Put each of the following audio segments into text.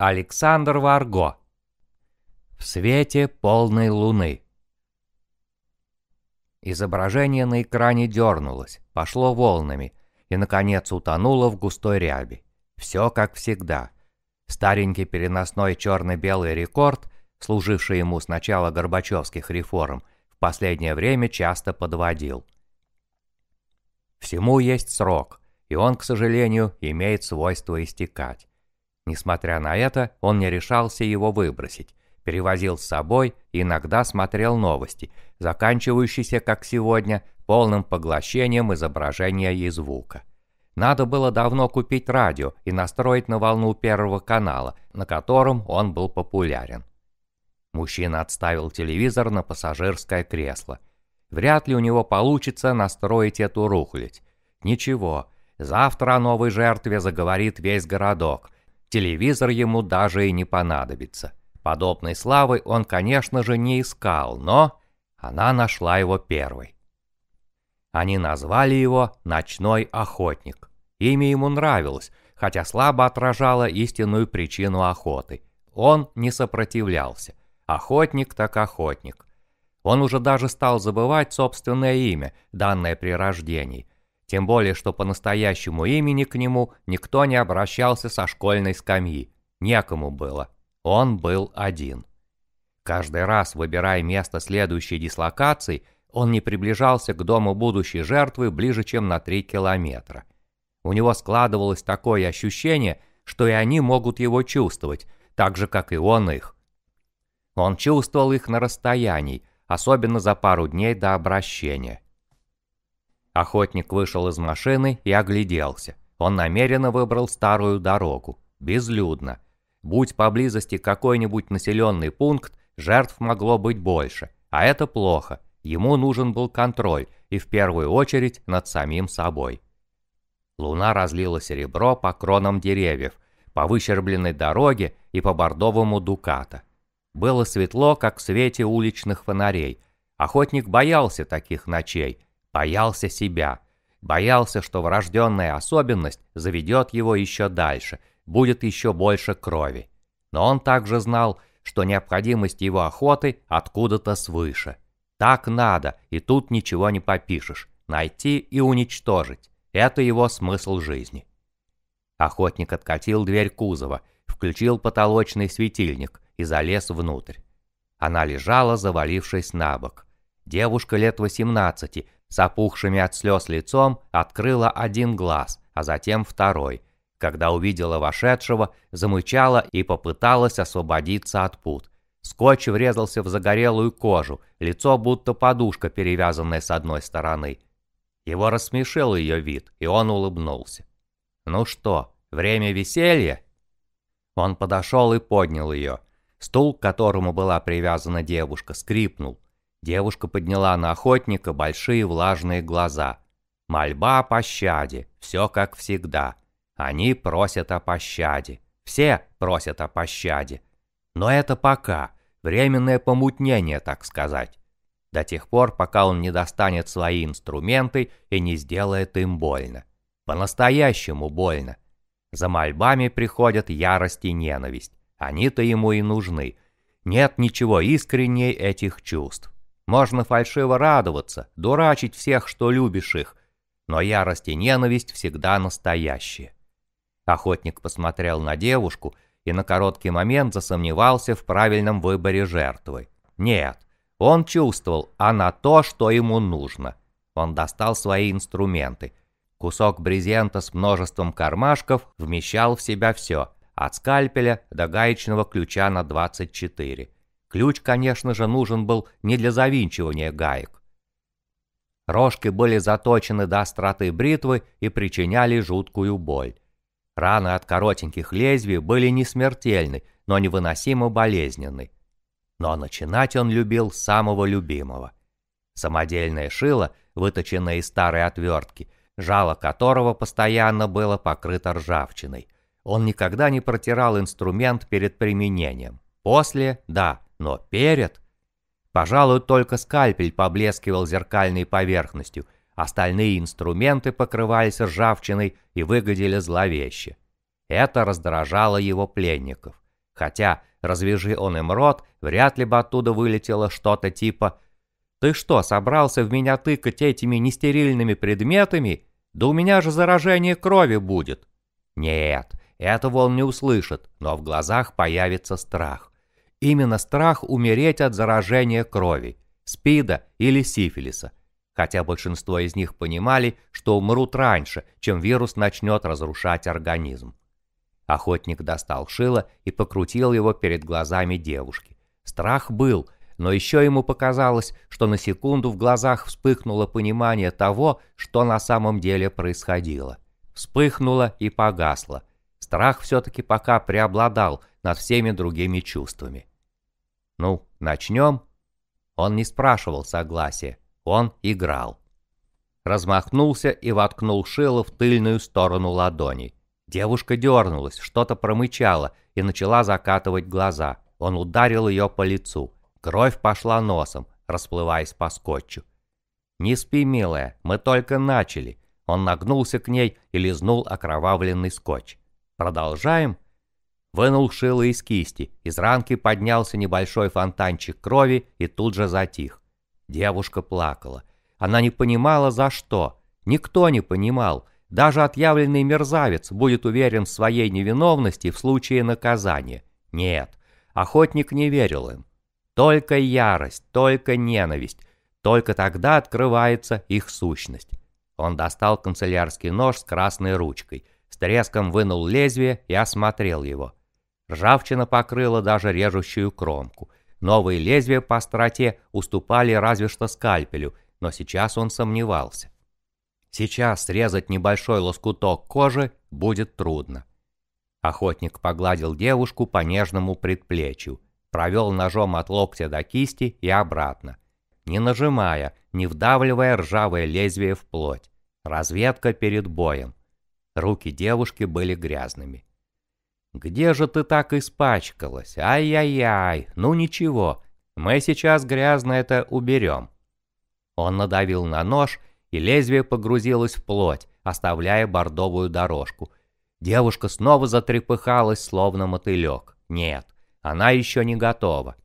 Александр Варго. В свете полной луны. Изображение на экране дернулось, пошло волнами и, наконец, утонуло в густой ряби. Все как всегда. Старенький переносной черно-белый рекорд, служивший ему с начала Горбачевских реформ, в последнее время часто подводил. Всему есть срок, и он, к сожалению, имеет свойство истекать. Несмотря на это, он не решался его выбросить, перевозил с собой иногда смотрел новости, заканчивающиеся, как сегодня, полным поглощением изображения и звука. Надо было давно купить радио и настроить на волну первого канала, на котором он был популярен. Мужчина отставил телевизор на пассажирское кресло. Вряд ли у него получится настроить эту рухлядь. Ничего, завтра о новой жертве заговорит весь городок. Телевизор ему даже и не понадобится. Подобной славы он, конечно же, не искал, но она нашла его первой. Они назвали его «Ночной охотник». Имя ему нравилось, хотя слабо отражало истинную причину охоты. Он не сопротивлялся. Охотник так охотник. Он уже даже стал забывать собственное имя, данное при рождении. Тем более, что по настоящему имени к нему никто не обращался со школьной скамьи. Некому было. Он был один. Каждый раз, выбирая место следующей дислокации, он не приближался к дому будущей жертвы ближе, чем на три километра. У него складывалось такое ощущение, что и они могут его чувствовать, так же, как и он их. Он чувствовал их на расстоянии, особенно за пару дней до обращения. Охотник вышел из машины и огляделся. Он намеренно выбрал старую дорогу, безлюдно, Будь поблизости какой-нибудь населенный пункт, жертв могло быть больше, а это плохо. Ему нужен был контроль, и в первую очередь над самим собой. Луна разлила серебро по кронам деревьев, по выщербленной дороге и по бордовому дуката. Было светло, как в свете уличных фонарей. Охотник боялся таких ночей, боялся себя, боялся, что врожденная особенность заведет его еще дальше, будет еще больше крови. Но он также знал, что необходимость его охоты откуда-то свыше. Так надо, и тут ничего не попишешь. Найти и уничтожить. Это его смысл жизни. Охотник откатил дверь кузова, включил потолочный светильник и залез внутрь. Она лежала, завалившись на бок. Девушка лет 18, с опухшими от слез лицом, открыла один глаз, а затем второй, когда увидела вошедшего, замычала и попыталась освободиться от пут. Скотч врезался в загорелую кожу, лицо будто подушка, перевязанная с одной стороны. Его рассмешил ее вид, и он улыбнулся. «Ну что, время веселья?» Он подошел и поднял ее. Стул, к которому была привязана девушка, скрипнул. Девушка подняла на охотника большие влажные глаза. Мольба о пощаде, все как всегда. Они просят о пощаде. Все просят о пощаде. Но это пока. Временное помутнение, так сказать. До тех пор, пока он не достанет свои инструменты и не сделает им больно. По-настоящему больно. За мольбами приходят ярость и ненависть. Они-то ему и нужны. Нет ничего искренней этих чувств. Можно фальшиво радоваться, дурачить всех, что любишь их, но ярость и ненависть всегда настоящие. Охотник посмотрел на девушку и на короткий момент засомневался в правильном выборе жертвы. Нет, он чувствовал, она то, что ему нужно. Он достал свои инструменты. Кусок брезента с множеством кармашков вмещал в себя все, от скальпеля до гаечного ключа на 24. Ключ, конечно же, нужен был не для завинчивания гаек. Рожки были заточены до остроты бритвы и причиняли жуткую боль. Раны от коротеньких лезвий были не смертельны, но невыносимо болезненны. Но начинать он любил самого любимого. Самодельное шило, выточенное из старой отвертки, жало которого постоянно было покрыто ржавчиной. Он никогда не протирал инструмент перед применением. После – да, но перед? Пожалуй, только скальпель поблескивал зеркальной поверхностью – Остальные инструменты покрывались ржавчиной и выглядели зловеще. Это раздражало его пленников. Хотя, развяжи он им рот, вряд ли бы оттуда вылетело что-то типа «Ты что, собрался в меня тыкать этими нестерильными предметами? Да у меня же заражение крови будет!» Нет, этого он не услышит, но в глазах появится страх. Именно страх умереть от заражения крови, спида или сифилиса. Хотя большинство из них понимали, что умрут раньше, чем вирус начнет разрушать организм. Охотник достал шило и покрутил его перед глазами девушки. Страх был, но еще ему показалось, что на секунду в глазах вспыхнуло понимание того, что на самом деле происходило. Вспыхнуло и погасло. Страх все-таки пока преобладал над всеми другими чувствами. «Ну, начнем?» Он не спрашивал согласия, он играл. Размахнулся и воткнул шило в тыльную сторону ладони. Девушка дернулась, что-то промычала и начала закатывать глаза. Он ударил ее по лицу. Кровь пошла носом, расплываясь по скотчу. «Не спи, милая, мы только начали». Он нагнулся к ней и лизнул окровавленный скотч. «Продолжаем?» Вынул шило из кисти, из ранки поднялся небольшой фонтанчик крови и тут же затих. Девушка плакала. Она не понимала, за что. Никто не понимал. Даже отъявленный мерзавец будет уверен в своей невиновности в случае наказания. Нет, охотник не верил им. Только ярость, только ненависть. Только тогда открывается их сущность. Он достал канцелярский нож с красной ручкой, с треском вынул лезвие и осмотрел его. Ржавчина покрыла даже режущую кромку. Новые лезвия по остроте уступали разве что скальпелю, но сейчас он сомневался. Сейчас срезать небольшой лоскуток кожи будет трудно. Охотник погладил девушку по нежному предплечью, провел ножом от локтя до кисти и обратно, не нажимая, не вдавливая ржавое лезвие в плоть. Разведка перед боем. Руки девушки были грязными. «Где же ты так испачкалась? Ай-яй-яй, ну ничего, мы сейчас грязно это уберем». Он надавил на нож, и лезвие погрузилось в плоть, оставляя бордовую дорожку. Девушка снова затрепыхалась, словно мотылек. Нет, она еще не готова.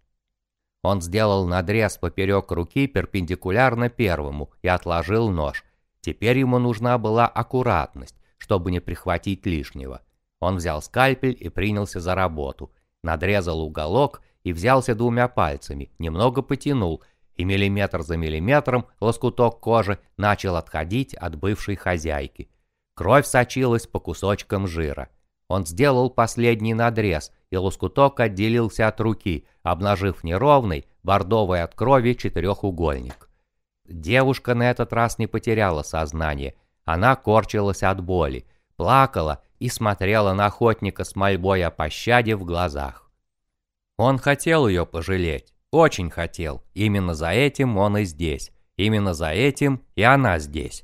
Он сделал надрез поперек руки перпендикулярно первому и отложил нож. Теперь ему нужна была аккуратность, чтобы не прихватить лишнего. Он взял скальпель и принялся за работу. Надрезал уголок и взялся двумя пальцами, немного потянул, и миллиметр за миллиметром лоскуток кожи начал отходить от бывшей хозяйки. Кровь сочилась по кусочкам жира. Он сделал последний надрез, и лоскуток отделился от руки, обнажив неровный, бордовый от крови четырехугольник. Девушка на этот раз не потеряла сознание. Она корчилась от боли, плакала и смотрела на охотника с мольбой о пощаде в глазах. Он хотел ее пожалеть, очень хотел. Именно за этим он и здесь. Именно за этим и она здесь.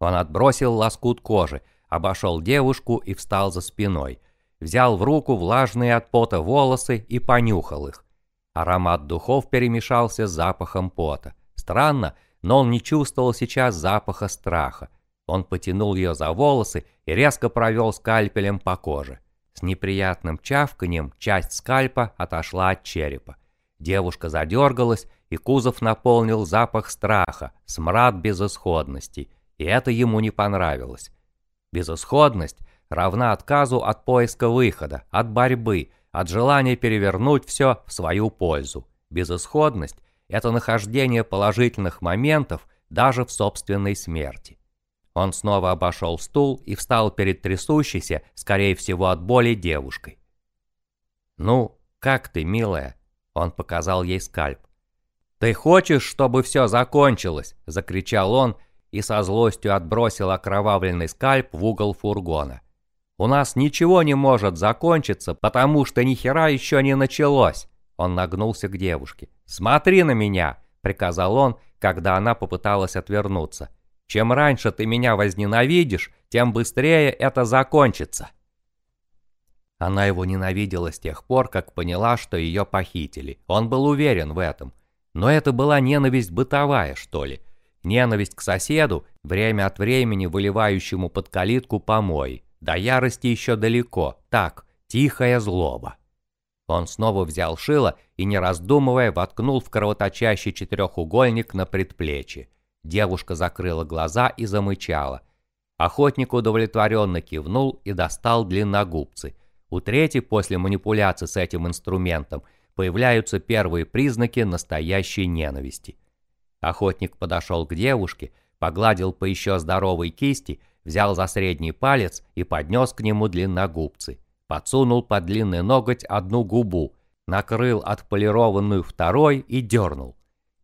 Он отбросил лоскут кожи, обошел девушку и встал за спиной. Взял в руку влажные от пота волосы и понюхал их. Аромат духов перемешался с запахом пота. Странно, но он не чувствовал сейчас запаха страха. Он потянул ее за волосы и резко провел скальпелем по коже. С неприятным чавканием часть скальпа отошла от черепа. Девушка задергалась, и кузов наполнил запах страха, смрад безысходности, и это ему не понравилось. Безысходность равна отказу от поиска выхода, от борьбы, от желания перевернуть все в свою пользу. Безысходность – это нахождение положительных моментов даже в собственной смерти. Он снова обошел стул и встал перед трясущейся, скорее всего от боли, девушкой. «Ну, как ты, милая?» Он показал ей скальп. «Ты хочешь, чтобы все закончилось?» – закричал он и со злостью отбросил окровавленный скальп в угол фургона. «У нас ничего не может закончиться, потому что ни хера еще не началось!» Он нагнулся к девушке. «Смотри на меня!» – приказал он, когда она попыталась отвернуться. Чем раньше ты меня возненавидишь, тем быстрее это закончится. Она его ненавидела с тех пор, как поняла, что ее похитили. Он был уверен в этом. Но это была ненависть бытовая, что ли. Ненависть к соседу, время от времени выливающему под калитку помой. До ярости еще далеко. Так, тихая злоба. Он снова взял шило и, не раздумывая, воткнул в кровоточащий четырехугольник на предплечье. Девушка закрыла глаза и замычала. Охотник удовлетворенно кивнул и достал длинногубцы. У трети после манипуляции с этим инструментом появляются первые признаки настоящей ненависти. Охотник подошел к девушке, погладил по еще здоровой кисти, взял за средний палец и поднес к нему длинногубцы. Подсунул под длинный ноготь одну губу, накрыл отполированную второй и дернул.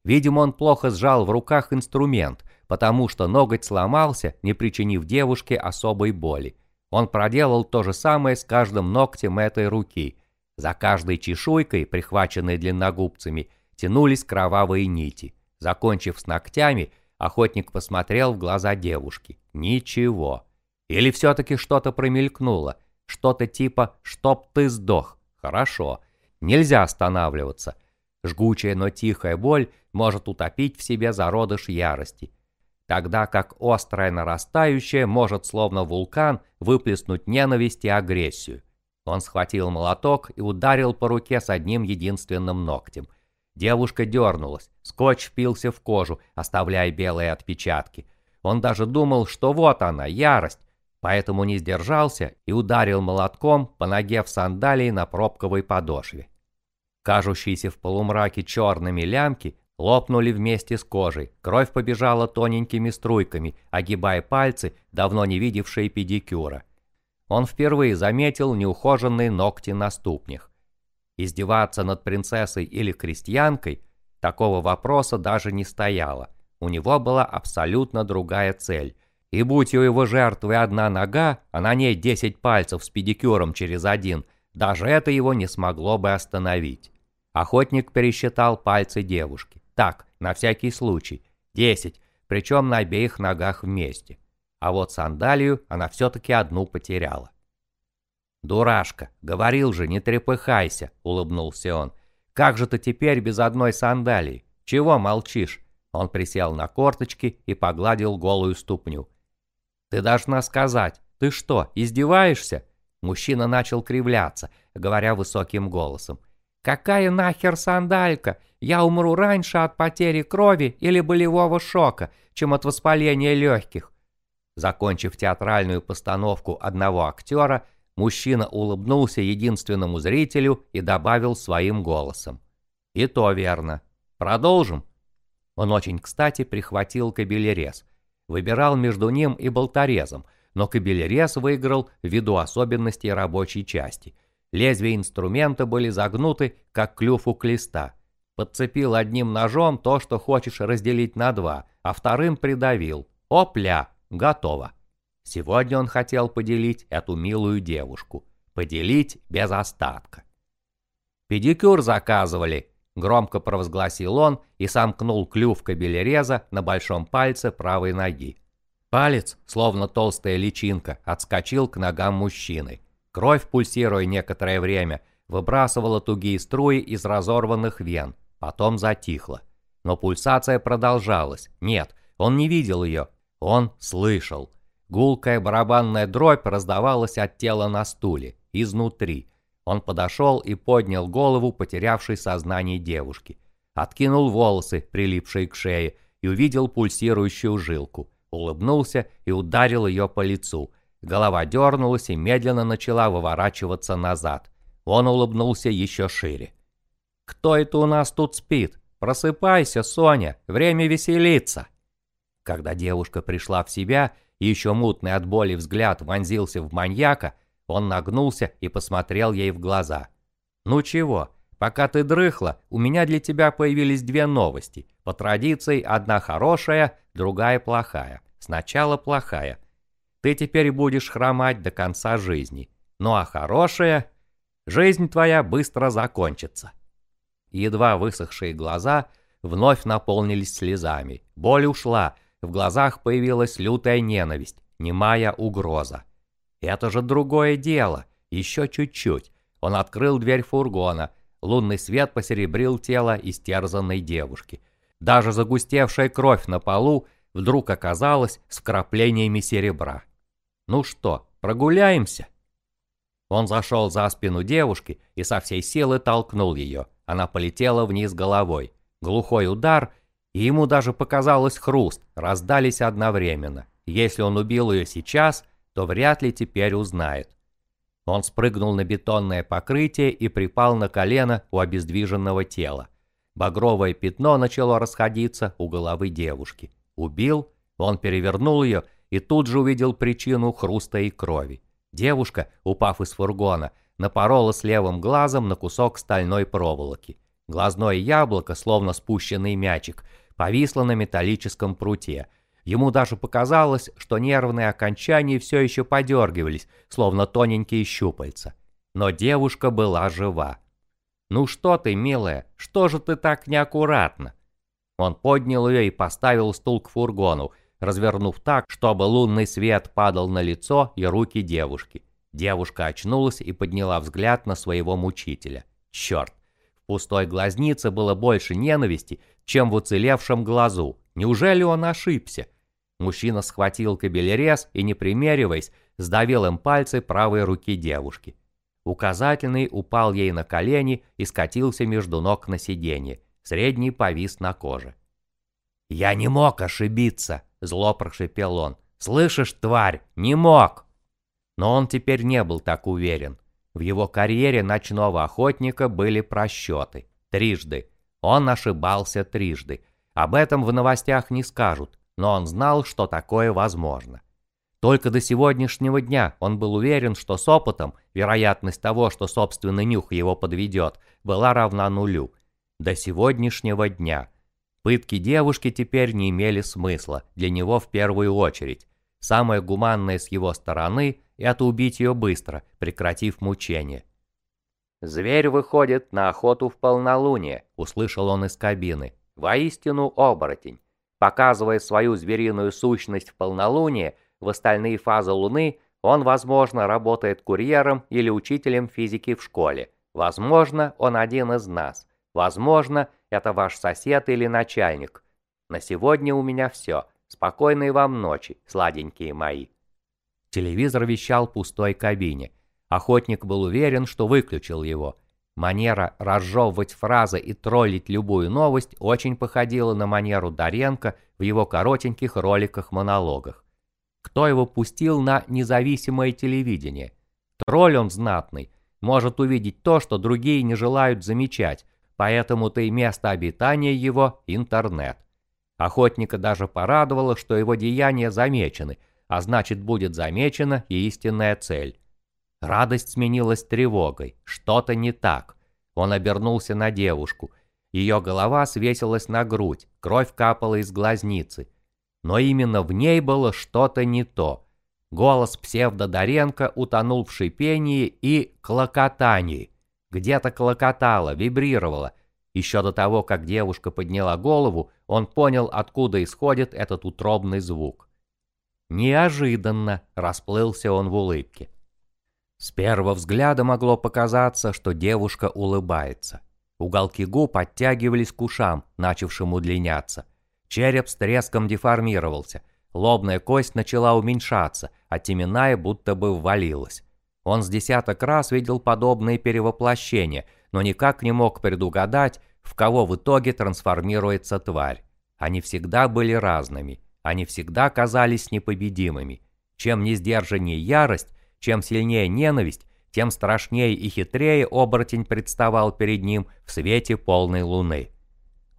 Видимо, он плохо сжал в руках инструмент, потому что ноготь сломался, не причинив девушке особой боли. Он проделал то же самое с каждым ногтем этой руки. За каждой чешуйкой, прихваченной длинногубцами, тянулись кровавые нити. Закончив с ногтями, охотник посмотрел в глаза девушки. Ничего. Или все-таки что-то промелькнуло. Что-то типа «чтоб ты сдох». Хорошо. Нельзя останавливаться. Жгучая, но тихая боль может утопить в себе зародыш ярости. Тогда как острая нарастающая может словно вулкан выплеснуть ненависть и агрессию. Он схватил молоток и ударил по руке с одним единственным ногтем. Девушка дернулась, скотч впился в кожу, оставляя белые отпечатки. Он даже думал, что вот она, ярость, поэтому не сдержался и ударил молотком по ноге в сандалии на пробковой подошве. Кажущиеся в полумраке черными лямки лопнули вместе с кожей, кровь побежала тоненькими струйками, огибая пальцы, давно не видевшие педикюра. Он впервые заметил неухоженные ногти на ступнях. Издеваться над принцессой или крестьянкой такого вопроса даже не стояло. У него была абсолютно другая цель. И будь у его жертвы одна нога, а на ней 10 пальцев с педикюром через один, даже это его не смогло бы остановить. Охотник пересчитал пальцы девушки. Так, на всякий случай. 10, причем на обеих ногах вместе а вот сандалию она все-таки одну потеряла. «Дурашка, говорил же, не трепыхайся», — улыбнулся он. «Как же ты теперь без одной сандалии? Чего молчишь?» Он присел на корточки и погладил голую ступню. «Ты должна сказать, ты что, издеваешься?» Мужчина начал кривляться, говоря высоким голосом. «Какая нахер сандалька? Я умру раньше от потери крови или болевого шока, чем от воспаления легких. Закончив театральную постановку одного актера, мужчина улыбнулся единственному зрителю и добавил своим голосом. «И то верно. Продолжим?» Он очень кстати прихватил кабелерез. Выбирал между ним и болторезом, но кабелерез выиграл ввиду особенностей рабочей части. Лезвия инструмента были загнуты, как клюв у клеста. Подцепил одним ножом то, что хочешь разделить на два, а вторым придавил. Опля! Готово. Сегодня он хотел поделить эту милую девушку. Поделить без остатка. «Педикюр заказывали», — громко провозгласил он и сомкнул клюв кабелереза на большом пальце правой ноги. Палец, словно толстая личинка, отскочил к ногам мужчины. Кровь, пульсируя некоторое время, выбрасывала тугие струи из разорванных вен, потом затихла. Но пульсация продолжалась. Нет, он не видел ее, он слышал. Гулкая барабанная дробь раздавалась от тела на стуле, изнутри. Он подошел и поднял голову потерявшей сознание девушки. Откинул волосы, прилипшие к шее, и увидел пульсирующую жилку. Улыбнулся и ударил ее по лицу. Голова дернулась и медленно начала выворачиваться назад. Он улыбнулся еще шире. «Кто это у нас тут спит? Просыпайся, Соня, время веселиться!» Когда девушка пришла в себя, и еще мутный от боли взгляд вонзился в маньяка, он нагнулся и посмотрел ей в глаза. «Ну чего, пока ты дрыхла, у меня для тебя появились две новости. По традиции, одна хорошая, другая плохая. Сначала плохая. Ты теперь будешь хромать до конца жизни. Ну а хорошая... Жизнь твоя быстро закончится». Едва высохшие глаза вновь наполнились слезами. Боль ушла, в глазах появилась лютая ненависть, немая угроза. Это же другое дело. Еще чуть-чуть. Он открыл дверь фургона. Лунный свет посеребрил тело истерзанной девушки. Даже загустевшая кровь на полу вдруг оказалась с вкраплениями серебра. «Ну что, прогуляемся?» Он зашел за спину девушки и со всей силы толкнул ее. Она полетела вниз головой. Глухой удар, и ему даже показалось хруст, раздались одновременно. Если он убил ее сейчас, то вряд ли теперь узнает. Он спрыгнул на бетонное покрытие и припал на колено у обездвиженного тела. Багровое пятно начало расходиться у головы девушки. Убил, он перевернул ее и тут же увидел причину хруста и крови. Девушка, упав из фургона, напоролась левым глазом на кусок стальной проволоки. Глазное яблоко, словно спущенный мячик, повисло на металлическом пруте – Ему даже показалось, что нервные окончания все еще подергивались, словно тоненькие щупальца. Но девушка была жива. «Ну что ты, милая, что же ты так неаккуратно?» Он поднял ее и поставил стул к фургону, развернув так, чтобы лунный свет падал на лицо и руки девушки. Девушка очнулась и подняла взгляд на своего мучителя. Черт! В пустой глазнице было больше ненависти, чем в уцелевшем глазу. Неужели он ошибся? Мужчина схватил кабелерез и, не примериваясь, сдавил им пальцы правой руки девушки. Указательный упал ей на колени и скатился между ног на сиденье. Средний повис на коже. «Я не мог ошибиться!» – зло прошипел он. «Слышишь, тварь, не мог!» Но он теперь не был так уверен. В его карьере ночного охотника были просчеты. Трижды. Он ошибался трижды. Об этом в новостях не скажут, но он знал, что такое возможно. Только до сегодняшнего дня он был уверен, что с опытом вероятность того, что собственный нюх его подведет, была равна нулю. До сегодняшнего дня. Пытки девушки теперь не имели смысла, для него в первую очередь. Самое гуманное с его стороны – это убить ее быстро, прекратив мучение. «Зверь выходит на охоту в полнолуние», – услышал он из кабины. «Воистину оборотень. Показывая свою звериную сущность в полнолуние, в остальные фазы Луны он, возможно, работает курьером или учителем физики в школе. Возможно, он один из нас. Возможно, это ваш сосед или начальник. На сегодня у меня все. Спокойной вам ночи, сладенькие мои. Телевизор вещал в пустой кабине. Охотник был уверен, что выключил его. Манера разжевывать фразы и троллить любую новость очень походила на манеру Доренко в его коротеньких роликах-монологах. Кто его пустил на независимое телевидение? Тролль он знатный, может увидеть то, что другие не желают замечать, поэтому-то и место обитания его – интернет. Охотника даже порадовало, что его деяния замечены, а значит будет замечена и истинная цель. Радость сменилась тревогой. Что-то не так. Он обернулся на девушку. Ее голова свесилась на грудь, кровь капала из глазницы. Но именно в ней было что-то не то. Голос псевдодоренко утонул в шипении и клокотании. Где-то клокотало, вибрировало. Еще до того, как девушка подняла голову, он понял, откуда исходит этот утробный звук. Неожиданно расплылся он в улыбке. С первого взгляда могло показаться, что девушка улыбается. Уголки губ оттягивались к ушам, начавшим удлиняться. Череп с треском деформировался. Лобная кость начала уменьшаться, а теменная будто бы ввалилась. Он с десяток раз видел подобные перевоплощения, но никак не мог предугадать, в кого в итоге трансформируется тварь. Они всегда были разными, они всегда казались непобедимыми. Чем не сдержаннее ярость, чем сильнее ненависть, тем страшнее и хитрее оборотень представал перед ним в свете полной луны.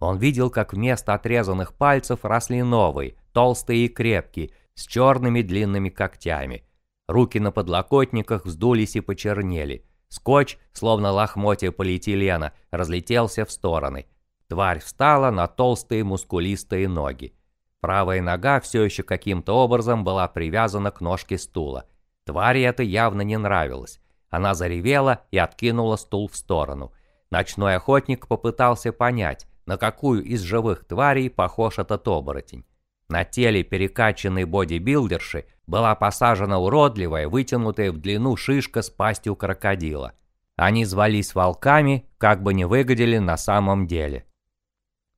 Он видел, как вместо отрезанных пальцев росли новые, толстые и крепкие, с черными длинными когтями. Руки на подлокотниках вздулись и почернели. Скотч, словно лохмотья полиэтилена, разлетелся в стороны. Тварь встала на толстые мускулистые ноги. Правая нога все еще каким-то образом была привязана к ножке стула. Твари это явно не нравилось. Она заревела и откинула стул в сторону. Ночной охотник попытался понять, на какую из живых тварей похож этот оборотень. На теле перекачанной бодибилдерши была посажена уродливая, вытянутая в длину шишка с пастью крокодила. Они звались волками, как бы не выглядели на самом деле.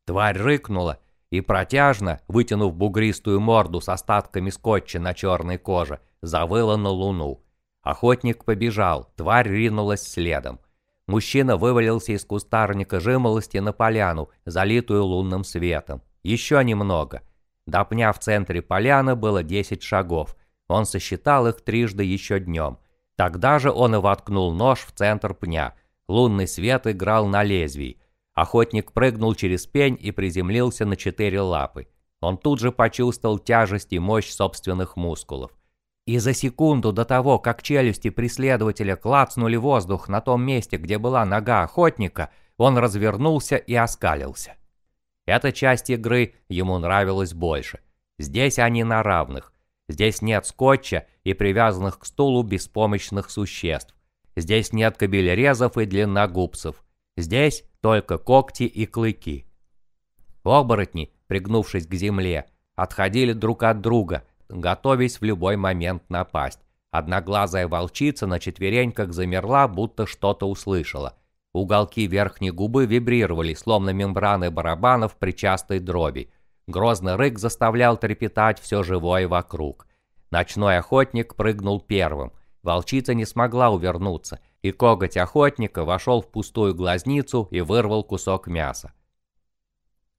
Тварь рыкнула и протяжно, вытянув бугристую морду с остатками скотча на черной коже, завыла на луну. Охотник побежал, тварь ринулась следом. Мужчина вывалился из кустарника жимолости на поляну, залитую лунным светом. Еще немного. До пня в центре поляны было 10 шагов. Он сосчитал их трижды еще днем. Тогда же он и воткнул нож в центр пня. Лунный свет играл на лезвии. Охотник прыгнул через пень и приземлился на четыре лапы. Он тут же почувствовал тяжесть и мощь собственных мускулов. И за секунду до того, как челюсти преследователя клацнули воздух на том месте, где была нога охотника, он развернулся и оскалился. Эта часть игры ему нравилась больше. Здесь они на равных. Здесь нет скотча и привязанных к стулу беспомощных существ. Здесь нет кабелерезов и длинногубцев. Здесь только когти и клыки. Оборотни, пригнувшись к земле, отходили друг от друга – готовясь в любой момент напасть. Одноглазая волчица на четвереньках замерла, будто что-то услышала. Уголки верхней губы вибрировали, словно мембраны барабанов при частой дроби. Грозный рык заставлял трепетать все живое вокруг. Ночной охотник прыгнул первым. Волчица не смогла увернуться, и коготь охотника вошел в пустую глазницу и вырвал кусок мяса.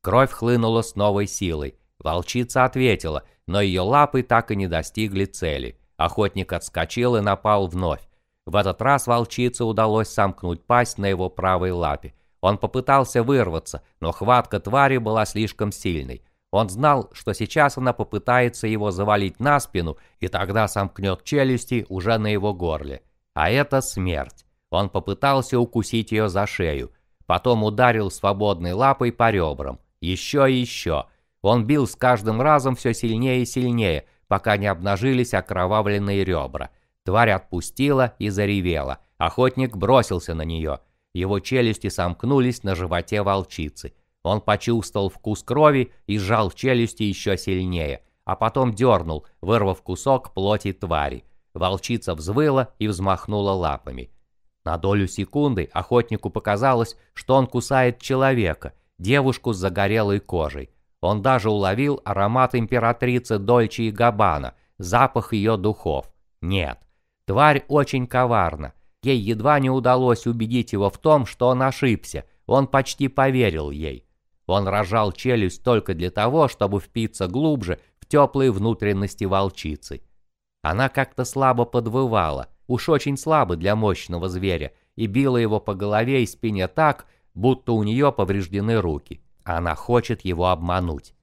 Кровь хлынула с новой силой. Волчица ответила, но ее лапы так и не достигли цели. Охотник отскочил и напал вновь. В этот раз волчице удалось сомкнуть пасть на его правой лапе. Он попытался вырваться, но хватка твари была слишком сильной. Он знал, что сейчас она попытается его завалить на спину, и тогда сомкнет челюсти уже на его горле. А это смерть. Он попытался укусить ее за шею. Потом ударил свободной лапой по ребрам. Еще и еще. Он бил с каждым разом все сильнее и сильнее, пока не обнажились окровавленные ребра. Тварь отпустила и заревела. Охотник бросился на нее. Его челюсти сомкнулись на животе волчицы. Он почувствовал вкус крови и сжал челюсти еще сильнее, а потом дернул, вырвав кусок плоти твари. Волчица взвыла и взмахнула лапами. На долю секунды охотнику показалось, что он кусает человека, девушку с загорелой кожей. Он даже уловил аромат императрицы Дольче и Габбана, запах ее духов. Нет, тварь очень коварна. Ей едва не удалось убедить его в том, что он ошибся. Он почти поверил ей. Он рожал челюсть только для того, чтобы впиться глубже в теплые внутренности волчицы. Она как-то слабо подвывала, уж очень слабо для мощного зверя, и била его по голове и спине так, будто у нее повреждены руки. Она хочет его обмануть.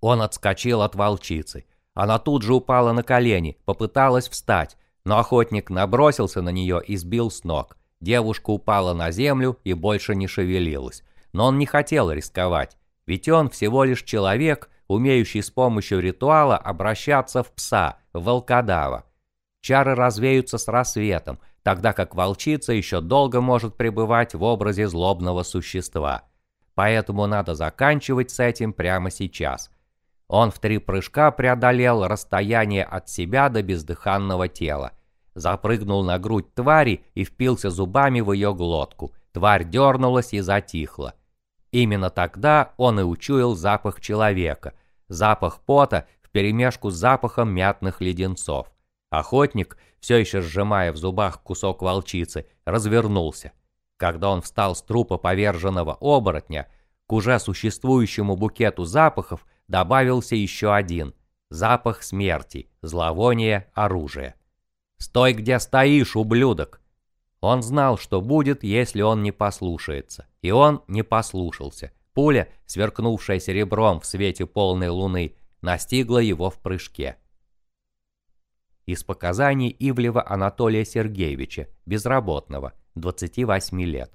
Он отскочил от волчицы. Она тут же упала на колени, попыталась встать, но охотник набросился на нее и сбил с ног. Девушка упала на землю и больше не шевелилась. Но он не хотел рисковать, ведь он всего лишь человек, умеющий с помощью ритуала обращаться в пса, волкодава. Чары развеются с рассветом, тогда как волчица еще долго может пребывать в образе злобного существа поэтому надо заканчивать с этим прямо сейчас. Он в три прыжка преодолел расстояние от себя до бездыханного тела. Запрыгнул на грудь твари и впился зубами в ее глотку. Тварь дернулась и затихла. Именно тогда он и учуял запах человека. Запах пота вперемешку с запахом мятных леденцов. Охотник, все еще сжимая в зубах кусок волчицы, развернулся. Когда он встал с трупа поверженного оборотня, к уже существующему букету запахов добавился еще один – запах смерти, зловоние оружия. «Стой, где стоишь, ублюдок!» Он знал, что будет, если он не послушается. И он не послушался. Пуля, сверкнувшая серебром в свете полной луны, настигла его в прыжке. Из показаний Ивлева Анатолия Сергеевича, безработного – 28 лет.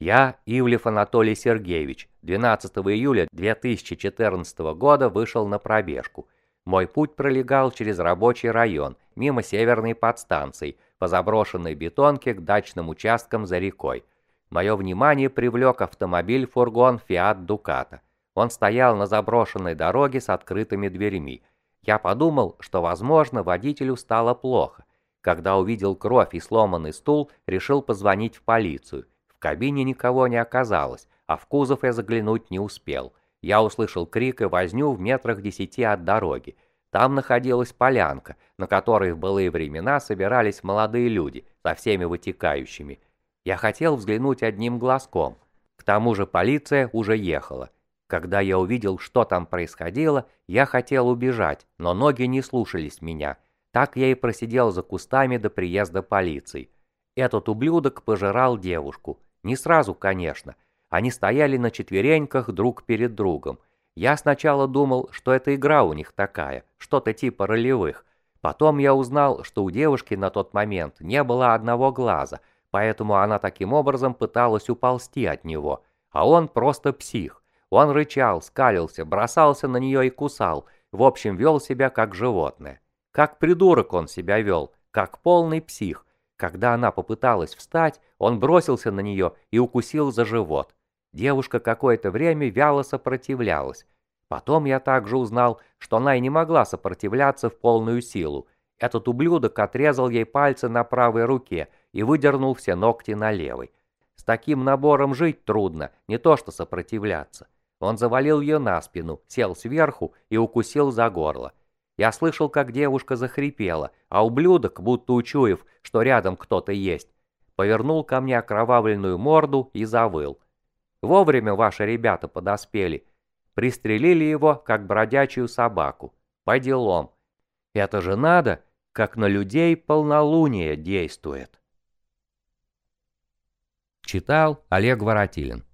Я, Ивлев Анатолий Сергеевич, 12 июля 2014 года вышел на пробежку. Мой путь пролегал через рабочий район, мимо северной подстанции, по заброшенной бетонке к дачным участкам за рекой. Мое внимание привлек автомобиль-фургон Fiat Ducato. Он стоял на заброшенной дороге с открытыми дверьми. Я подумал, что, возможно, водителю стало плохо. Когда увидел кровь и сломанный стул, решил позвонить в полицию. В кабине никого не оказалось, а в кузов я заглянуть не успел. Я услышал крик и возню в метрах десяти от дороги. Там находилась полянка, на которой в былые времена собирались молодые люди со всеми вытекающими. Я хотел взглянуть одним глазком. К тому же полиция уже ехала. Когда я увидел, что там происходило, я хотел убежать, но ноги не слушались меня. Так я и просидел за кустами до приезда полиции. Этот ублюдок пожирал девушку. Не сразу, конечно. Они стояли на четвереньках друг перед другом. Я сначала думал, что это игра у них такая, что-то типа ролевых. Потом я узнал, что у девушки на тот момент не было одного глаза, поэтому она таким образом пыталась уползти от него. А он просто псих. Он рычал, скалился, бросался на нее и кусал. В общем, вел себя как животное. Как придурок он себя вел, как полный псих. Когда она попыталась встать, он бросился на нее и укусил за живот. Девушка какое-то время вяло сопротивлялась. Потом я также узнал, что она и не могла сопротивляться в полную силу. Этот ублюдок отрезал ей пальцы на правой руке и выдернул все ногти на левой. С таким набором жить трудно, не то что сопротивляться. Он завалил ее на спину, сел сверху и укусил за горло. Я слышал, как девушка захрипела, а ублюдок, будто учуяв, что рядом кто-то есть, повернул ко мне окровавленную морду и завыл. Вовремя ваши ребята подоспели. Пристрелили его, как бродячую собаку. По делам. Это же надо, как на людей полнолуние действует. Читал Олег Воротилин.